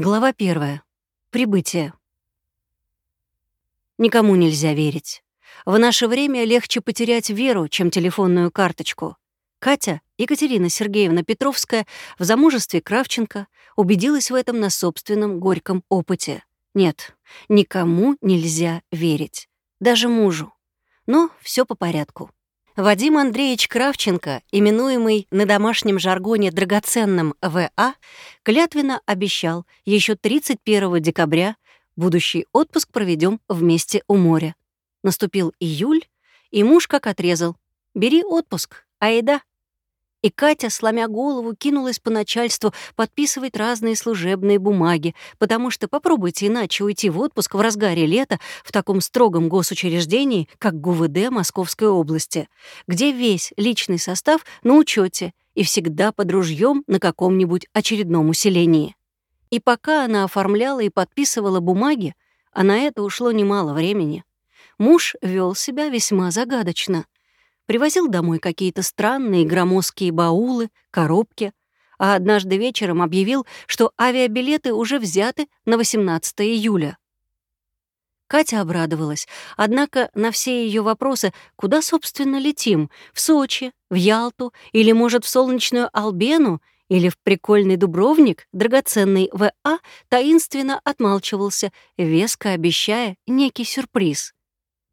Глава первая. Прибытие. Никому нельзя верить. В наше время легче потерять веру, чем телефонную карточку. Катя, Екатерина Сергеевна Петровская, в замужестве Кравченко убедилась в этом на собственном горьком опыте. Нет, никому нельзя верить. Даже мужу. Но все по порядку. Вадим Андреевич Кравченко, именуемый на домашнем жаргоне драгоценным ВА, клятвенно обещал еще 31 декабря будущий отпуск проведем вместе у моря. Наступил июль, и муж как отрезал. «Бери отпуск, айда». И Катя, сломя голову, кинулась по начальству подписывать разные служебные бумаги, потому что попробуйте иначе уйти в отпуск в разгаре лета в таком строгом госучреждении, как ГУВД Московской области, где весь личный состав на учете и всегда под ружьем на каком-нибудь очередном усилении. И пока она оформляла и подписывала бумаги, а на это ушло немало времени, муж вел себя весьма загадочно — привозил домой какие-то странные громоздкие баулы, коробки, а однажды вечером объявил, что авиабилеты уже взяты на 18 июля. Катя обрадовалась, однако на все ее вопросы, куда, собственно, летим, в Сочи, в Ялту или, может, в солнечную Албену, или в прикольный Дубровник, драгоценный В.А. таинственно отмалчивался, веско обещая некий сюрприз.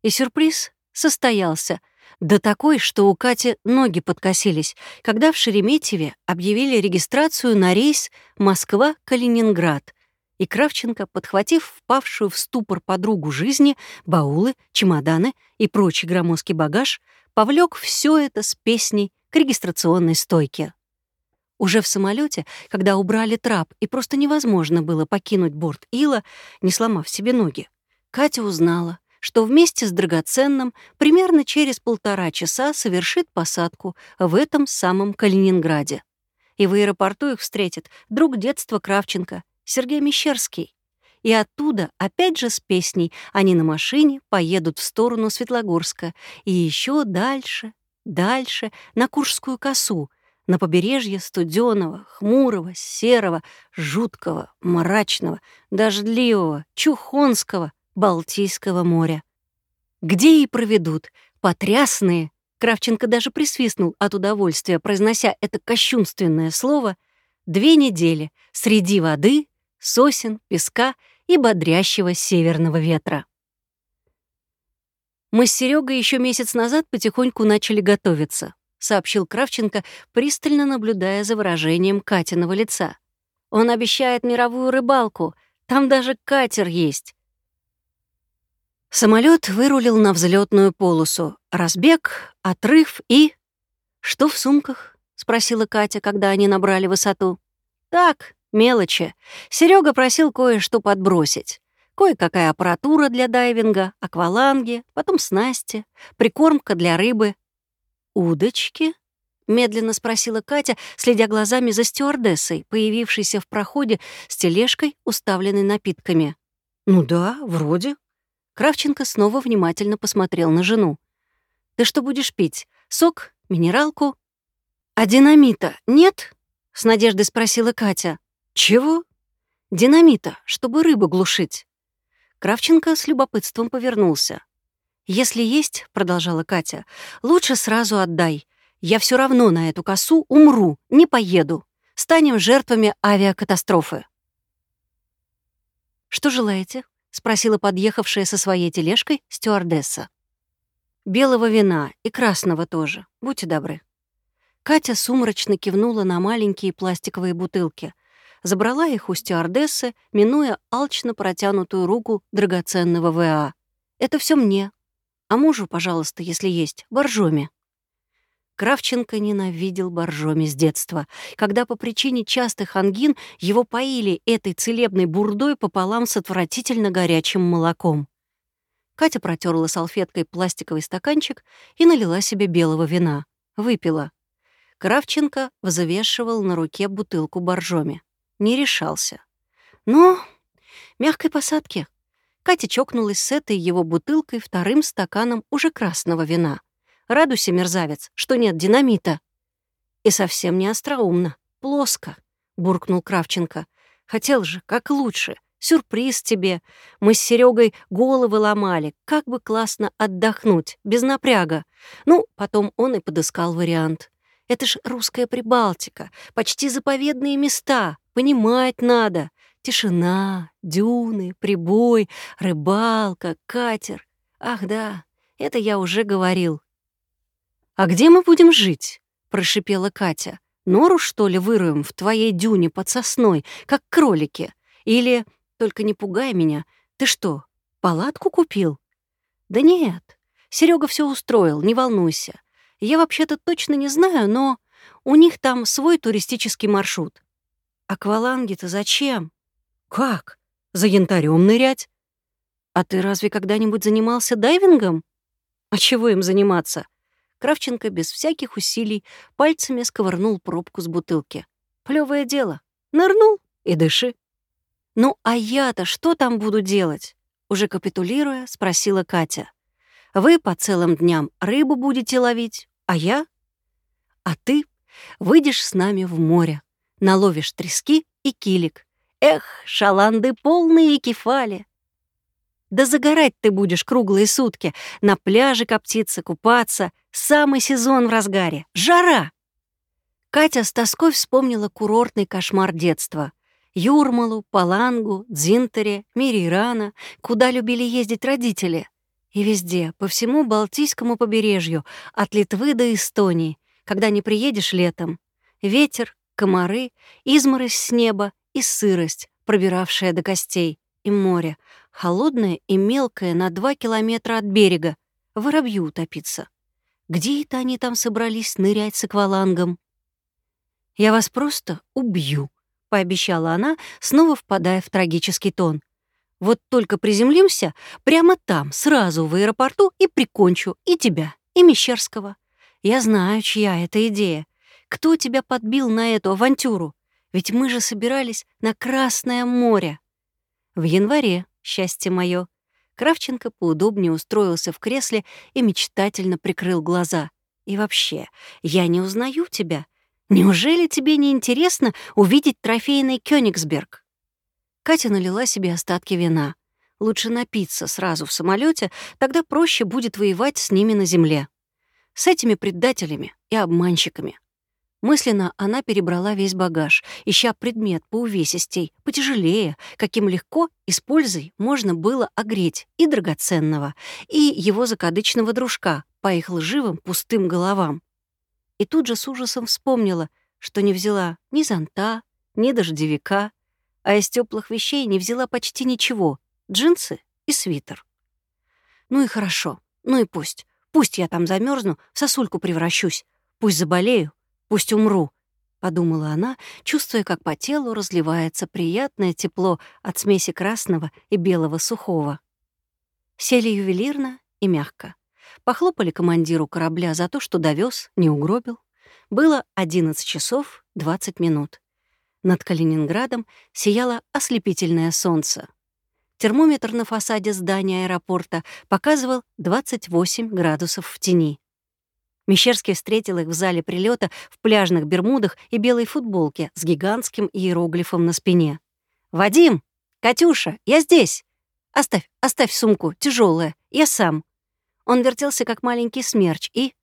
И сюрприз состоялся — да такой, что у Кати ноги подкосились, когда в Шереметьеве объявили регистрацию на рейс Москва-Калининград. И Кравченко, подхватив впавшую в ступор подругу жизни, баулы, чемоданы и прочий громоздкий багаж, повлек все это с песней к регистрационной стойке. Уже в самолете, когда убрали трап и просто невозможно было покинуть борт Ила, не сломав себе ноги, Катя узнала, что вместе с драгоценным примерно через полтора часа совершит посадку в этом самом Калининграде. И в аэропорту их встретит друг детства Кравченко, Сергей Мещерский. И оттуда, опять же с песней, они на машине поедут в сторону Светлогорска и еще дальше, дальше, на Куршскую косу, на побережье студеного, хмурого, серого, жуткого, мрачного, дождливого, чухонского, Балтийского моря. Где и проведут, потрясные, Кравченко даже присвистнул от удовольствия, произнося это кощунственное слово, две недели среди воды, сосен, песка и бодрящего северного ветра. Мы с Серегой еще месяц назад потихоньку начали готовиться, сообщил Кравченко, пристально наблюдая за выражением Катиного лица. Он обещает мировую рыбалку, там даже катер есть. Самолет вырулил на взлетную полосу. Разбег, отрыв и... «Что в сумках?» — спросила Катя, когда они набрали высоту. «Так, мелочи. Серега просил кое-что подбросить. Кое-какая аппаратура для дайвинга, акваланги, потом снасти, прикормка для рыбы. «Удочки?» — медленно спросила Катя, следя глазами за стюардессой, появившейся в проходе с тележкой, уставленной напитками. «Ну да, вроде», Кравченко снова внимательно посмотрел на жену. «Ты что будешь пить? Сок? Минералку?» «А динамита нет?» — с надеждой спросила Катя. «Чего?» «Динамита, чтобы рыбу глушить». Кравченко с любопытством повернулся. «Если есть, — продолжала Катя, — лучше сразу отдай. Я все равно на эту косу умру, не поеду. Станем жертвами авиакатастрофы». «Что желаете?» — спросила подъехавшая со своей тележкой стюардесса. «Белого вина и красного тоже, будьте добры». Катя сумрачно кивнула на маленькие пластиковые бутылки, забрала их у стюардессы, минуя алчно протянутую руку драгоценного ВА. «Это все мне. А мужу, пожалуйста, если есть, боржоми». Кравченко ненавидел боржоми с детства, когда по причине частых ангин его поили этой целебной бурдой пополам с отвратительно горячим молоком. Катя протерла салфеткой пластиковый стаканчик и налила себе белого вина. Выпила. Кравченко взвешивал на руке бутылку боржоми. Не решался. Но мягкой посадки. Катя чокнулась с этой его бутылкой вторым стаканом уже красного вина. Радуйся, мерзавец, что нет динамита. И совсем не остроумно, плоско, буркнул Кравченко. Хотел же, как лучше. Сюрприз тебе. Мы с Серегой головы ломали. Как бы классно отдохнуть, без напряга. Ну, потом он и подыскал вариант. Это ж русская Прибалтика, почти заповедные места. Понимать надо. Тишина, дюны, прибой, рыбалка, катер. Ах да, это я уже говорил. «А где мы будем жить?» — прошипела Катя. «Нору, что ли, выруем в твоей дюне под сосной, как кролики? Или, только не пугай меня, ты что, палатку купил?» «Да нет, Серега все устроил, не волнуйся. Я вообще-то точно не знаю, но у них там свой туристический маршрут. Акваланги-то зачем? Как? За янтарем нырять? А ты разве когда-нибудь занимался дайвингом? А чего им заниматься? Кравченко без всяких усилий пальцами сковырнул пробку с бутылки. Плевое дело. Нырнул и дыши. «Ну, а я-то что там буду делать?» Уже капитулируя, спросила Катя. «Вы по целым дням рыбу будете ловить, а я? А ты выйдешь с нами в море, наловишь трески и килик. Эх, шаланды полные кефали. Да загорать ты будешь круглые сутки, на пляже коптиться, купаться. Самый сезон в разгаре. Жара! Катя с тоской вспомнила курортный кошмар детства. Юрмалу, Палангу, Дзинтере, Мирирана, куда любили ездить родители. И везде, по всему Балтийскому побережью, от Литвы до Эстонии, когда не приедешь летом. Ветер, комары, изморозь с неба и сырость, пробиравшая до костей, и море, холодное и мелкое на два километра от берега, воробью утопиться. Где это они там собрались нырять с аквалангом? «Я вас просто убью», — пообещала она, снова впадая в трагический тон. Вот только приземлимся прямо там, сразу в аэропорту, и прикончу и тебя, и Мещерского. Я знаю, чья это идея. Кто тебя подбил на эту авантюру? Ведь мы же собирались на Красное море. В январе, счастье мое. Кравченко поудобнее устроился в кресле и мечтательно прикрыл глаза. И вообще, я не узнаю тебя. Неужели тебе не интересно увидеть трофейный Кёнигсберг? Катя налила себе остатки вина. Лучше напиться сразу в самолете, тогда проще будет воевать с ними на земле. С этими предателями и обманщиками. Мысленно она перебрала весь багаж, ища предмет по увесистей, потяжелее, каким легко и с пользой можно было огреть и драгоценного, и его закадычного дружка по их лживым пустым головам. И тут же с ужасом вспомнила, что не взяла ни зонта, ни дождевика, а из теплых вещей не взяла почти ничего — джинсы и свитер. Ну и хорошо, ну и пусть. Пусть я там замерзну, в сосульку превращусь. Пусть заболею, пусть умру, — подумала она, чувствуя, как по телу разливается приятное тепло от смеси красного и белого сухого. Сели ювелирно и мягко. Похлопали командиру корабля за то, что довез, не угробил. Было 11 часов 20 минут. Над Калининградом сияло ослепительное солнце. Термометр на фасаде здания аэропорта показывал 28 градусов в тени. Мещерский встретил их в зале прилета в пляжных бермудах и белой футболке с гигантским иероглифом на спине. «Вадим! Катюша! Я здесь! Оставь, оставь сумку, тяжелая, я сам!» Он вертелся, как маленький смерч, и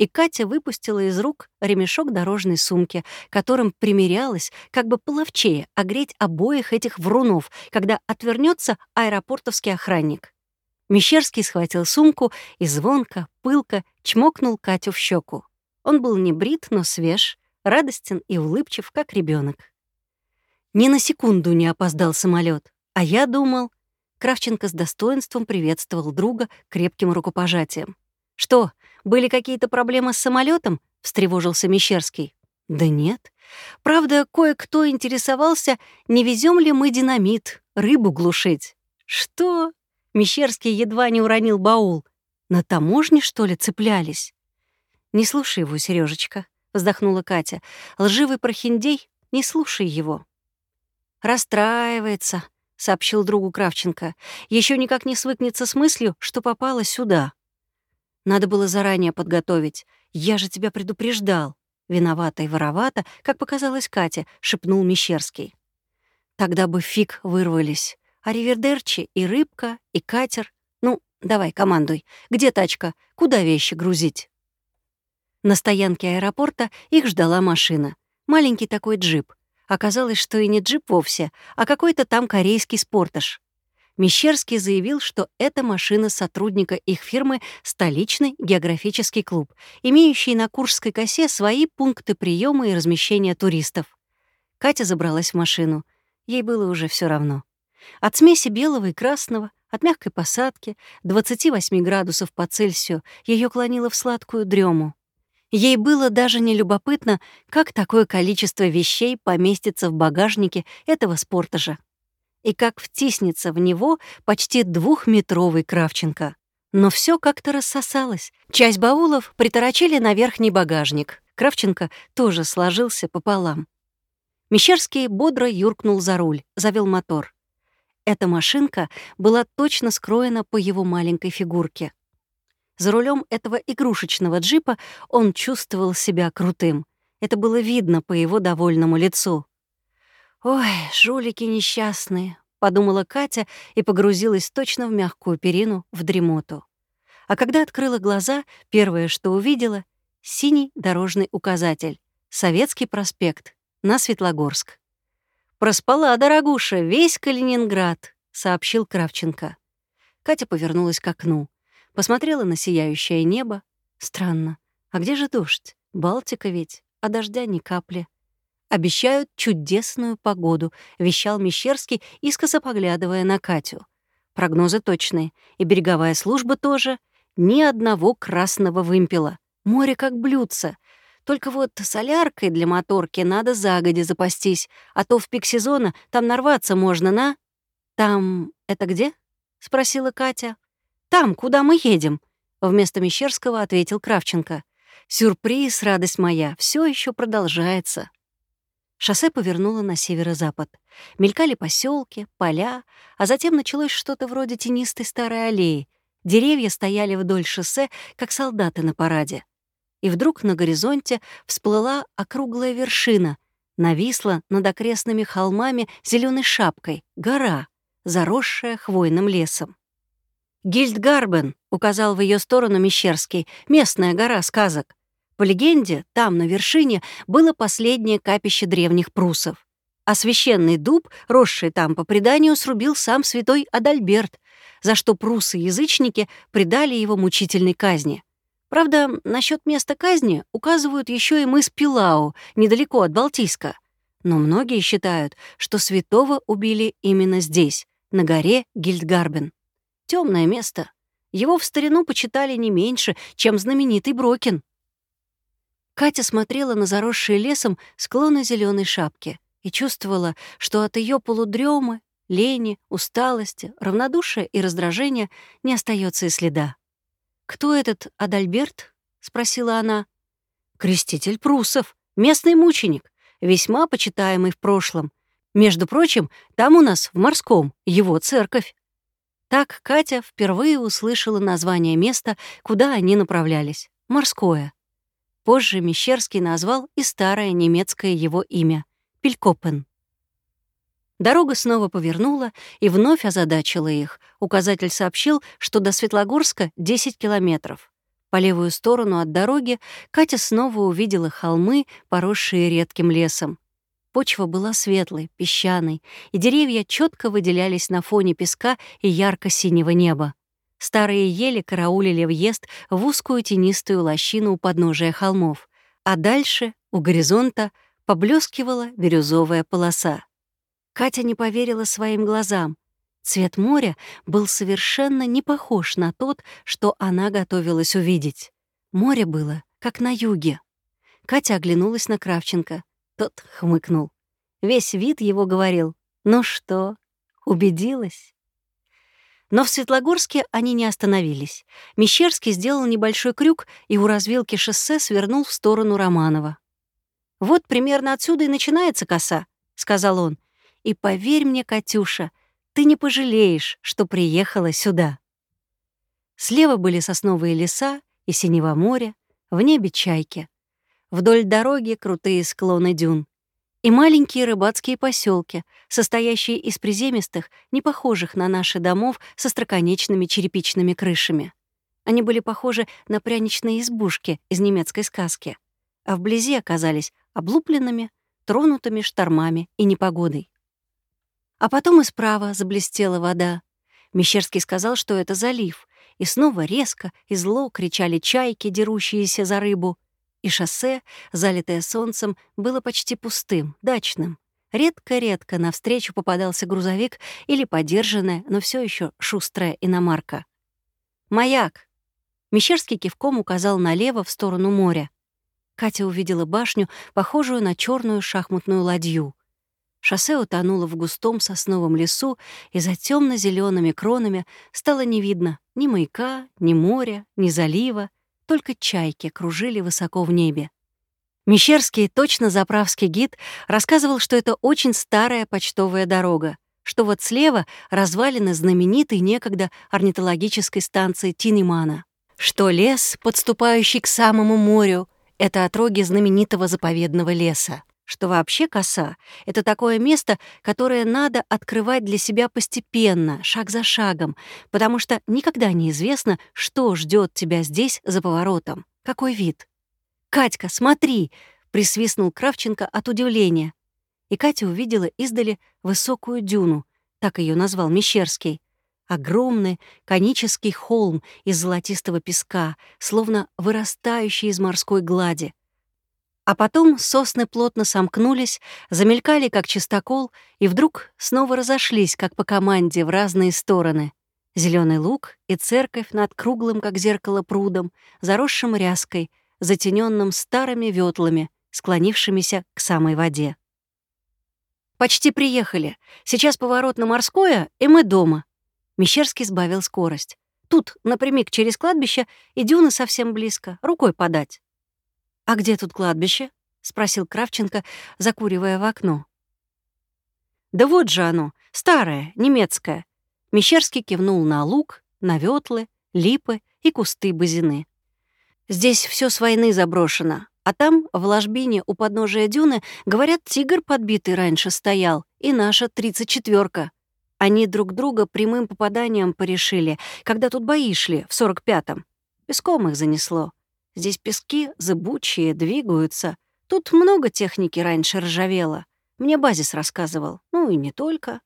и Катя выпустила из рук ремешок дорожной сумки, которым примерялась, как бы половчее, огреть обоих этих врунов, когда отвернется аэропортовский охранник. Мещерский схватил сумку и звонко, пылко чмокнул Катю в щеку. Он был не брит, но свеж, радостен и улыбчив, как ребенок. Ни на секунду не опоздал самолет, а я думал... Кравченко с достоинством приветствовал друга крепким рукопожатием. «Что, были какие-то проблемы с самолетом? встревожился Мещерский. Да нет. Правда, кое-кто интересовался, не везем ли мы динамит, рыбу глушить. Что? Мещерский едва не уронил баул. На таможне, что ли, цеплялись? Не слушай его, Сережечка, вздохнула Катя. Лживый прохиндей, не слушай его. Расстраивается, сообщил другу Кравченко. Еще никак не свыкнется с мыслью, что попала сюда. Надо было заранее подготовить. Я же тебя предупреждал. Виновата и воровата, как показалось Кате, шепнул Мещерский. Тогда бы фиг вырвались. А ривердерчи и рыбка, и катер. Давай, командуй. Где тачка? Куда вещи грузить? На стоянке аэропорта их ждала машина. Маленький такой джип. Оказалось, что и не джип вовсе, а какой-то там корейский спортаж. Мещерский заявил, что это машина сотрудника их фирмы «Столичный географический клуб», имеющий на Куршской косе свои пункты приема и размещения туристов. Катя забралась в машину. Ей было уже все равно. От смеси белого и красного, от мягкой посадки, 28 градусов по Цельсию, ее клонило в сладкую дрему. Ей было даже не любопытно, как такое количество вещей поместится в багажнике этого спортажа. И как втиснется в него почти двухметровый Кравченко. Но все как-то рассосалось. Часть баулов приторочили на верхний багажник. Кравченко тоже сложился пополам. Мещерский бодро юркнул за руль, завел мотор. Эта машинка была точно скроена по его маленькой фигурке. За рулем этого игрушечного джипа он чувствовал себя крутым. Это было видно по его довольному лицу. «Ой, жулики несчастные», — подумала Катя и погрузилась точно в мягкую перину, в дремоту. А когда открыла глаза, первое, что увидела — синий дорожный указатель «Советский проспект» на Светлогорск. «Проспала, дорогуша, весь Калининград», — сообщил Кравченко. Катя повернулась к окну. Посмотрела на сияющее небо. Странно. А где же дождь? Балтика ведь, а дождя ни капли. Обещают чудесную погоду, вещал Мещерский, искоса поглядывая на Катю. Прогнозы точные, и береговая служба тоже. Ни одного красного вымпела. Море как блюдце. Только вот соляркой для моторки надо загоди запастись, а то в пик сезона там нарваться можно на... «Там это где?» — спросила Катя. Там, куда мы едем», — вместо Мещерского ответил Кравченко. «Сюрприз, радость моя, все еще продолжается». Шоссе повернуло на северо-запад. Мелькали поселки, поля, а затем началось что-то вроде тенистой старой аллеи. Деревья стояли вдоль шоссе, как солдаты на параде. И вдруг на горизонте всплыла округлая вершина, нависла над окрестными холмами зеленой шапкой, гора, заросшая хвойным лесом. Гильдгарбен, указал в ее сторону Мещерский, местная гора сказок. По легенде, там, на вершине, было последнее капище древних прусов. А священный дуб, росший там по преданию, срубил сам святой Адальберт, за что прусы-язычники предали его мучительной казни. Правда, насчет места казни указывают еще и мыс Пилау, недалеко от Балтийска. Но многие считают, что святого убили именно здесь, на горе Гильдгарбен. Темное место. Его в старину почитали не меньше, чем знаменитый Брокин. Катя смотрела на заросшие лесом склоны зеленой шапки и чувствовала, что от ее полудремы, лени, усталости, равнодушия и раздражения не остается и следа. «Кто этот Адальберт?» — спросила она. «Креститель прусов, местный мученик, весьма почитаемый в прошлом. Между прочим, там у нас, в Морском, его церковь. Так Катя впервые услышала название места, куда они направлялись — Морское. Позже Мещерский назвал и старое немецкое его имя — Пелькопен. Дорога снова повернула и вновь озадачила их. Указатель сообщил, что до Светлогорска 10 километров. По левую сторону от дороги Катя снова увидела холмы, поросшие редким лесом. Почва была светлой, песчаной, и деревья четко выделялись на фоне песка и ярко-синего неба. Старые ели караулили въезд в узкую тенистую лощину у подножия холмов, а дальше, у горизонта, поблескивала бирюзовая полоса. Катя не поверила своим глазам. Цвет моря был совершенно не похож на тот, что она готовилась увидеть. Море было, как на юге. Катя оглянулась на Кравченко. Тот хмыкнул. Весь вид его говорил «Ну что, убедилась?» Но в Светлогорске они не остановились. Мещерский сделал небольшой крюк и у развилки шоссе свернул в сторону Романова. «Вот примерно отсюда и начинается коса», — сказал он. «И поверь мне, Катюша, ты не пожалеешь, что приехала сюда». Слева были сосновые леса и синего моря, в небе чайки. Вдоль дороги крутые склоны дюн. и маленькие рыбацкие поселки, состоящие из приземистых, не похожих на наши домов со строконечными черепичными крышами. Они были похожи на пряничные избушки из немецкой сказки, а вблизи оказались облупленными, тронутыми штормами и непогодой. А потом и справа заблестела вода. Мещерский сказал, что это залив, и снова резко и зло кричали чайки, дерущиеся за рыбу. И шоссе, залитое солнцем, было почти пустым, дачным. Редко-редко навстречу попадался грузовик или подержанная, но все еще шустрая иномарка. «Маяк!» Мещерский кивком указал налево в сторону моря. Катя увидела башню, похожую на черную шахматную ладью. Шоссе утонуло в густом сосновом лесу, и за темно зелеными кронами стало не видно ни маяка, ни моря, ни залива, только чайки кружили высоко в небе. Мещерский, точно заправский гид, рассказывал, что это очень старая почтовая дорога, что вот слева развалины знаменитой некогда орнитологической станции Тинемана что лес, подступающий к самому морю, — это отроги знаменитого заповедного леса, что вообще коса — это такое место, которое надо открывать для себя постепенно, шаг за шагом, потому что никогда не известно, что ждет тебя здесь за поворотом, какой вид. «Катька, смотри!» — присвистнул Кравченко от удивления. И Катя увидела издали высокую дюну, так ее назвал Мещерский — Огромный конический холм из золотистого песка, словно вырастающий из морской глади. А потом сосны плотно сомкнулись, замелькали, как чистокол, и вдруг снова разошлись, как по команде, в разные стороны. Зеленый луг и церковь над круглым, как зеркало, прудом, заросшим ряской, затененным старыми ветлами, склонившимися к самой воде. «Почти приехали. Сейчас поворот на морское, и мы дома», Мещерский сбавил скорость. Тут, напрямик через кладбище, и дюны совсем близко, рукой подать. «А где тут кладбище?» — спросил Кравченко, закуривая в окно. «Да вот же оно, старое, немецкое». Мещерский кивнул на луг, на ветлы, липы и кусты базины. «Здесь все с войны заброшено, а там, в ложбине у подножия дюны, говорят, тигр подбитый раньше стоял, и наша тридцать четверка. Они друг друга прямым попаданием порешили, когда тут бои шли, в 45-м. Песком их занесло. Здесь пески зыбучие, двигаются. Тут много техники раньше ржавело. Мне базис рассказывал. Ну и не только.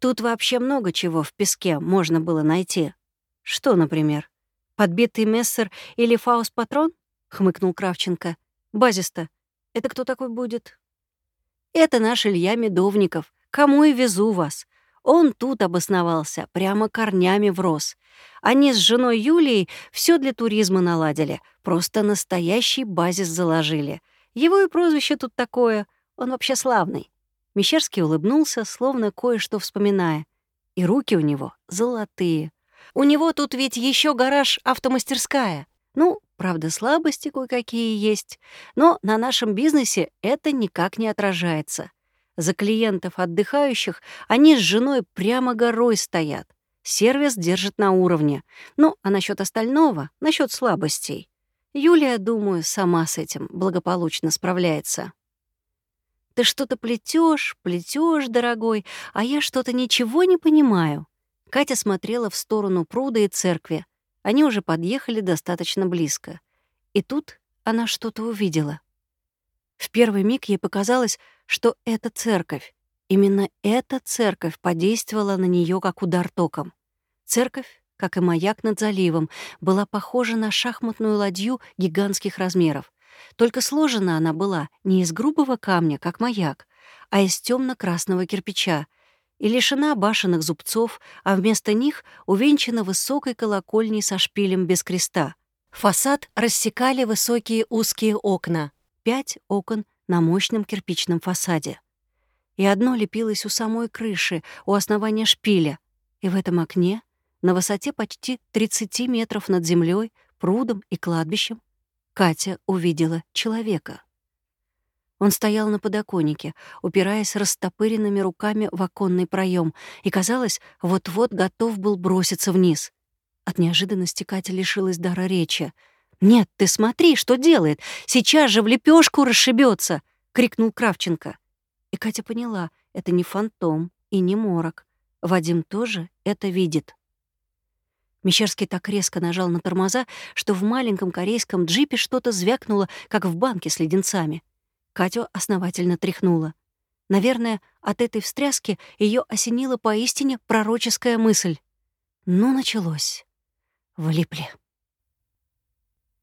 Тут вообще много чего в песке можно было найти. Что, например? Подбитый мессер или фаус-патрон? Хмыкнул Кравченко. Базис-то. Это кто такой будет? Это наш Илья Медовников. Кому и везу вас. Он тут обосновался, прямо корнями врос. Они с женой Юлией все для туризма наладили, просто настоящий базис заложили. Его и прозвище тут такое, он вообще славный. Мещерский улыбнулся, словно кое-что вспоминая. И руки у него золотые. У него тут ведь еще гараж автомастерская. Ну, правда, слабости кое-какие есть, но на нашем бизнесе это никак не отражается. За клиентов отдыхающих они с женой прямо горой стоят. Сервис держит на уровне. Ну, а насчет остального, насчет слабостей. Юлия, думаю, сама с этим благополучно справляется. Ты что-то плетешь, плетешь, дорогой, а я что-то ничего не понимаю. Катя смотрела в сторону пруда и церкви. Они уже подъехали достаточно близко. И тут она что-то увидела. В первый миг ей показалось, что это церковь. Именно эта церковь подействовала на нее как удар током. Церковь, как и маяк над заливом, была похожа на шахматную ладью гигантских размеров. Только сложена она была не из грубого камня, как маяк, а из темно красного кирпича, и лишена башенных зубцов, а вместо них увенчана высокой колокольней со шпилем без креста. Фасад рассекали высокие узкие окна, пять окон на мощном кирпичном фасаде. И одно лепилось у самой крыши, у основания шпиля, и в этом окне, на высоте почти 30 метров над землей, прудом и кладбищем, Катя увидела человека. Он стоял на подоконнике, упираясь растопыренными руками в оконный проем, и, казалось, вот-вот готов был броситься вниз. От неожиданности Катя лишилась дара речи — «Нет, ты смотри, что делает! Сейчас же в лепешку расшибется! крикнул Кравченко. И Катя поняла, это не фантом и не морок. Вадим тоже это видит. Мещерский так резко нажал на тормоза, что в маленьком корейском джипе что-то звякнуло, как в банке с леденцами. Катю основательно тряхнуло. Наверное, от этой встряски ее осенила поистине пророческая мысль. Ну, началось. Влипли.